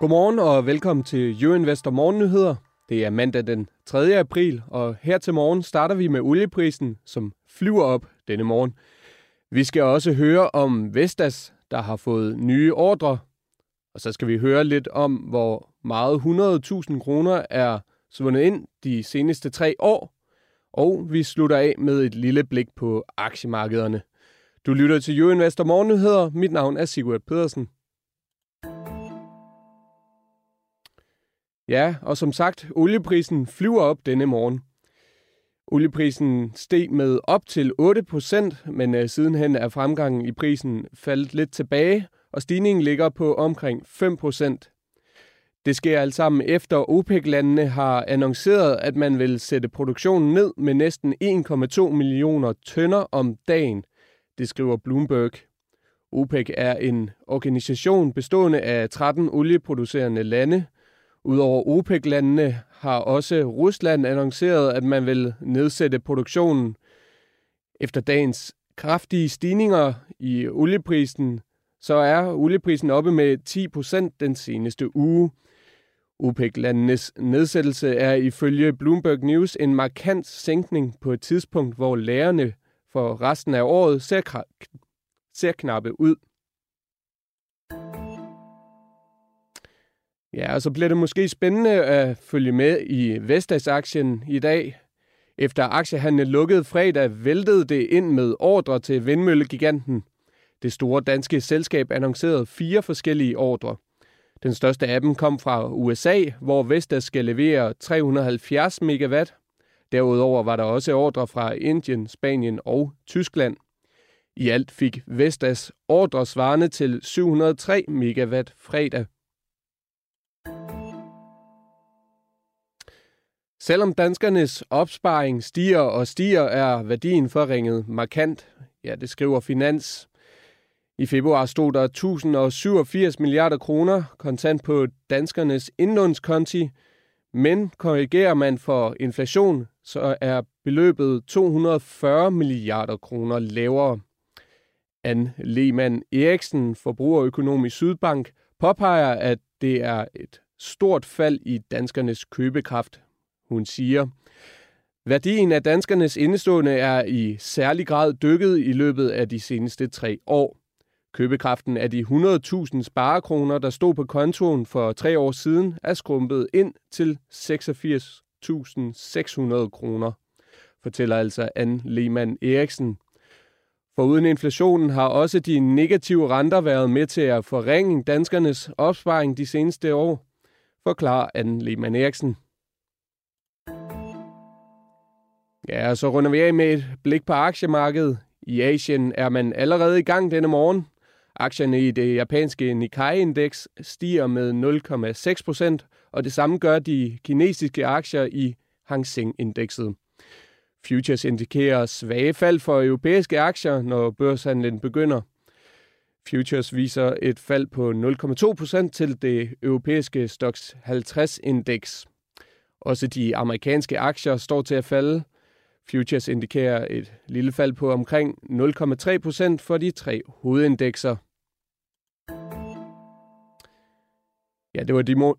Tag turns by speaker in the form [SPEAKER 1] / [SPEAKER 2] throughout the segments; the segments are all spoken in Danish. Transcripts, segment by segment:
[SPEAKER 1] Godmorgen og velkommen til Euroinvestor Morgennyheder. Det er mandag den 3. april, og her til morgen starter vi med olieprisen, som flyver op denne morgen. Vi skal også høre om Vestas, der har fået nye ordre. Og så skal vi høre lidt om, hvor meget 100.000 kroner er svundet ind de seneste tre år. Og vi slutter af med et lille blik på aktiemarkederne. Du lytter til Euroinvestor Morgennyheder. Mit navn er Sigurd Pedersen. Ja, og som sagt, olieprisen flyver op denne morgen. Olieprisen steg med op til 8%, men øh, sidenhen er fremgangen i prisen faldet lidt tilbage, og stigningen ligger på omkring 5%. Det sker alt sammen efter OPEC-landene har annonceret, at man vil sætte produktionen ned med næsten 1,2 millioner tønder om dagen. Det skriver Bloomberg. OPEC er en organisation bestående af 13 olieproducerende lande, Udover OPEC-landene har også Rusland annonceret, at man vil nedsætte produktionen. Efter dagens kraftige stigninger i olieprisen, så er olieprisen oppe med 10 procent den seneste uge. OPEC-landenes nedsættelse er ifølge Bloomberg News en markant sænkning på et tidspunkt, hvor lærerne for resten af året ser, ser knappe ud. Ja, og så bliver det måske spændende at følge med i Vestas-aktien i dag. Efter aktiehandlen lukkede fredag, væltede det ind med ordre til vindmøllegiganten. Det store danske selskab annoncerede fire forskellige ordre. Den største af dem kom fra USA, hvor Vestas skal levere 370 megawatt. Derudover var der også ordre fra Indien, Spanien og Tyskland. I alt fik Vestas ordre svarende til 703 megawatt fredag. Selvom danskernes opsparing stiger og stiger, er værdien forringet markant. Ja, det skriver Finans. I februar stod der 1087 milliarder kroner kontant på danskernes indlånskonti, men korrigerer man for inflation, så er beløbet 240 milliarder kroner lavere. Anne Lehmann Eriksen, forbrugerøkonom i Sydbank, påpeger, at det er et stort fald i danskernes købekraft. Hun siger, Værdien af danskernes indestående er i særlig grad dykket i løbet af de seneste tre år. Købekraften af de 100.000 sparekroner, der stod på kontoen for tre år siden, er skrumpet ind til 86.600 kroner, fortæller altså Anne Lehmann Eriksen. For uden inflationen har også de negative renter været med til at forringe danskernes opsparing de seneste år, forklarer Anne Lehmann Eriksen. Ja, og så runder vi af med et blik på aktiemarkedet. I Asien er man allerede i gang denne morgen. Aktierne i det japanske Nikkei-indeks stiger med 0,6 procent, og det samme gør de kinesiske aktier i Hang Seng-indekset. Futures indikerer svage fald for europæiske aktier, når børshandlen begynder. Futures viser et fald på 0,2 procent til det europæiske Stoxx 50-indeks. Også de amerikanske aktier står til at falde. Futures indikerer et lille fald på omkring 0,3 procent for de tre hovedindekser. Ja, det var, de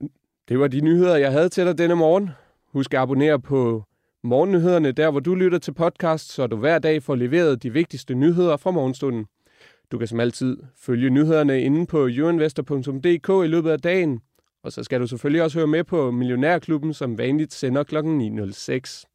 [SPEAKER 1] det var de nyheder, jeg havde til dig denne morgen. Husk at abonnere på morgennyhederne, der hvor du lytter til podcast, så du hver dag får leveret de vigtigste nyheder fra morgenstunden. Du kan som altid følge nyhederne inde på yourinvestor.dk i løbet af dagen, og så skal du selvfølgelig også høre med på Millionærklubben, som vanligt sender kl. 9.06.